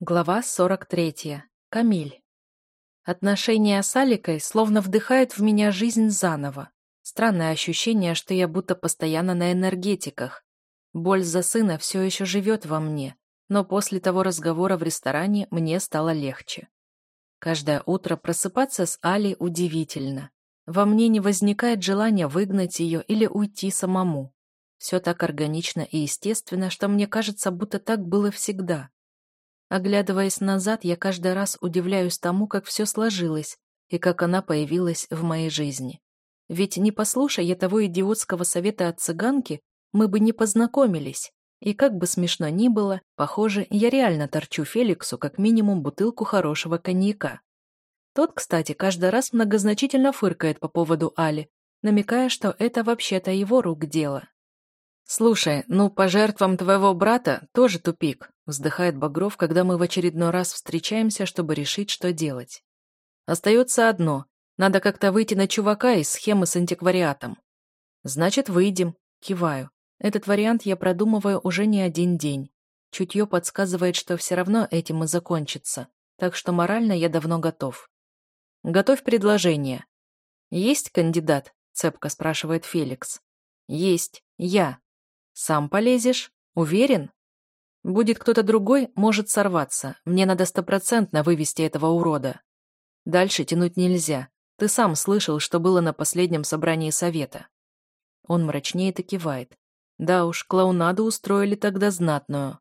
Глава 43. Камиль. Отношения с Аликой словно вдыхают в меня жизнь заново. Странное ощущение, что я будто постоянно на энергетиках. Боль за сына все еще живет во мне, но после того разговора в ресторане мне стало легче. Каждое утро просыпаться с Али удивительно. Во мне не возникает желания выгнать ее или уйти самому. Все так органично и естественно, что мне кажется, будто так было всегда. Оглядываясь назад, я каждый раз удивляюсь тому, как все сложилось и как она появилась в моей жизни. Ведь не послушая я того идиотского совета от цыганки, мы бы не познакомились. И как бы смешно ни было, похоже, я реально торчу Феликсу как минимум бутылку хорошего коньяка. Тот, кстати, каждый раз многозначительно фыркает по поводу Али, намекая, что это вообще-то его рук дело. «Слушай, ну, по жертвам твоего брата тоже тупик», вздыхает Багров, когда мы в очередной раз встречаемся, чтобы решить, что делать. «Остается одно. Надо как-то выйти на чувака из схемы с антиквариатом». «Значит, выйдем», киваю. Этот вариант я продумываю уже не один день. Чутье подсказывает, что все равно этим и закончится, так что морально я давно готов. «Готовь предложение». «Есть кандидат?» — цепко спрашивает Феликс. «Есть. Я». Сам полезешь? Уверен? Будет кто-то другой, может сорваться. Мне надо стопроцентно вывести этого урода. Дальше тянуть нельзя. Ты сам слышал, что было на последнем собрании совета. Он мрачнеет и кивает. Да уж, клоунаду устроили тогда знатную.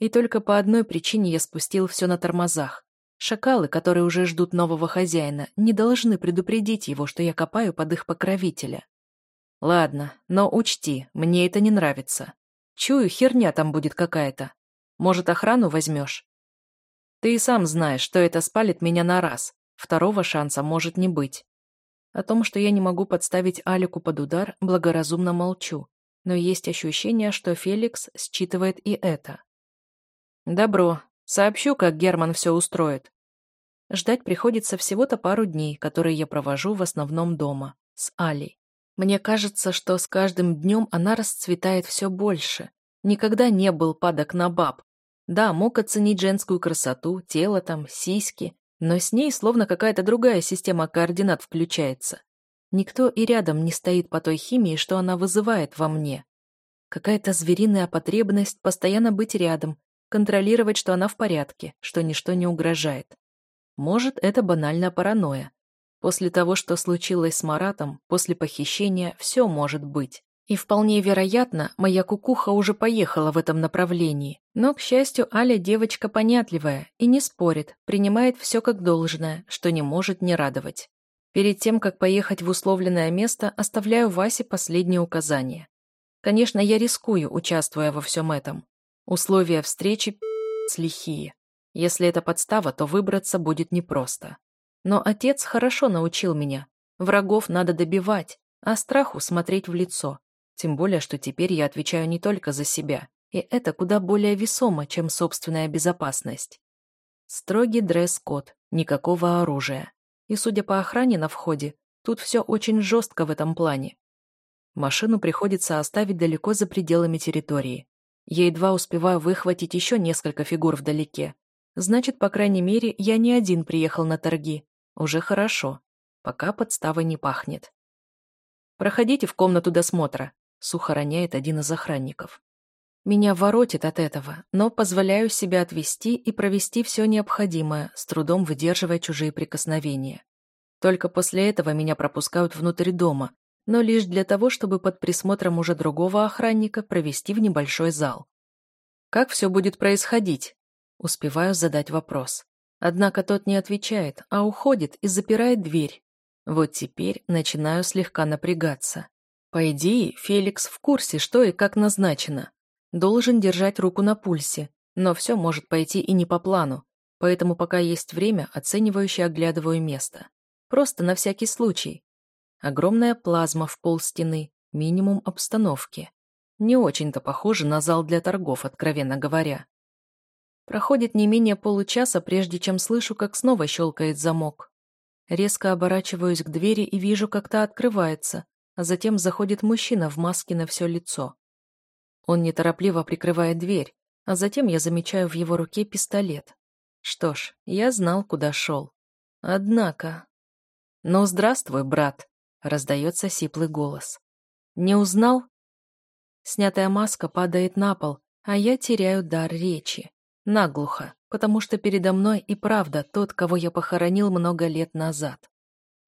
И только по одной причине я спустил все на тормозах. Шакалы, которые уже ждут нового хозяина, не должны предупредить его, что я копаю под их покровителя. Ладно, но учти, мне это не нравится. Чую, херня там будет какая-то. Может, охрану возьмешь? Ты и сам знаешь, что это спалит меня на раз. Второго шанса может не быть. О том, что я не могу подставить Алику под удар, благоразумно молчу. Но есть ощущение, что Феликс считывает и это. Добро. Сообщу, как Герман все устроит. Ждать приходится всего-то пару дней, которые я провожу в основном дома, с Алей. Мне кажется, что с каждым днем она расцветает все больше. Никогда не был падок на баб. Да, мог оценить женскую красоту, тело там, сиськи, но с ней словно какая-то другая система координат включается. Никто и рядом не стоит по той химии, что она вызывает во мне. Какая-то звериная потребность постоянно быть рядом, контролировать, что она в порядке, что ничто не угрожает. Может, это банальная паранойя, После того, что случилось с Маратом, после похищения, все может быть. И вполне вероятно, моя кукуха уже поехала в этом направлении. Но, к счастью, Аля девочка понятливая и не спорит, принимает все как должное, что не может не радовать. Перед тем, как поехать в условленное место, оставляю Васе последние указания. Конечно, я рискую, участвуя во всем этом. Условия встречи лихие. Если это подстава, то выбраться будет непросто. Но отец хорошо научил меня. Врагов надо добивать, а страху смотреть в лицо. Тем более, что теперь я отвечаю не только за себя. И это куда более весомо, чем собственная безопасность. Строгий дресс-код, никакого оружия. И, судя по охране на входе, тут все очень жестко в этом плане. Машину приходится оставить далеко за пределами территории. Я едва успеваю выхватить еще несколько фигур вдалеке. Значит, по крайней мере, я не один приехал на торги, уже хорошо. Пока подстава не пахнет. «Проходите в комнату досмотра», — сухо роняет один из охранников. Меня воротит от этого, но позволяю себя отвести и провести все необходимое, с трудом выдерживая чужие прикосновения. Только после этого меня пропускают внутрь дома, но лишь для того, чтобы под присмотром уже другого охранника провести в небольшой зал. Как все будет происходить? Успеваю задать вопрос. Однако тот не отвечает, а уходит и запирает дверь. Вот теперь начинаю слегка напрягаться. По идее, Феликс в курсе, что и как назначено. Должен держать руку на пульсе, но все может пойти и не по плану, поэтому пока есть время, оценивающе оглядываю место. Просто на всякий случай. Огромная плазма в пол стены, минимум обстановки. Не очень-то похоже на зал для торгов, откровенно говоря. Проходит не менее получаса, прежде чем слышу, как снова щелкает замок. Резко оборачиваюсь к двери и вижу, как та открывается, а затем заходит мужчина в маске на все лицо. Он неторопливо прикрывает дверь, а затем я замечаю в его руке пистолет. Что ж, я знал, куда шел. Однако... «Ну, здравствуй, брат», — раздается сиплый голос. «Не узнал?» Снятая маска падает на пол, а я теряю дар речи. Наглухо, потому что передо мной и правда тот, кого я похоронил много лет назад.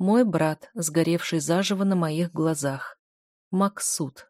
Мой брат, сгоревший заживо на моих глазах. Максут.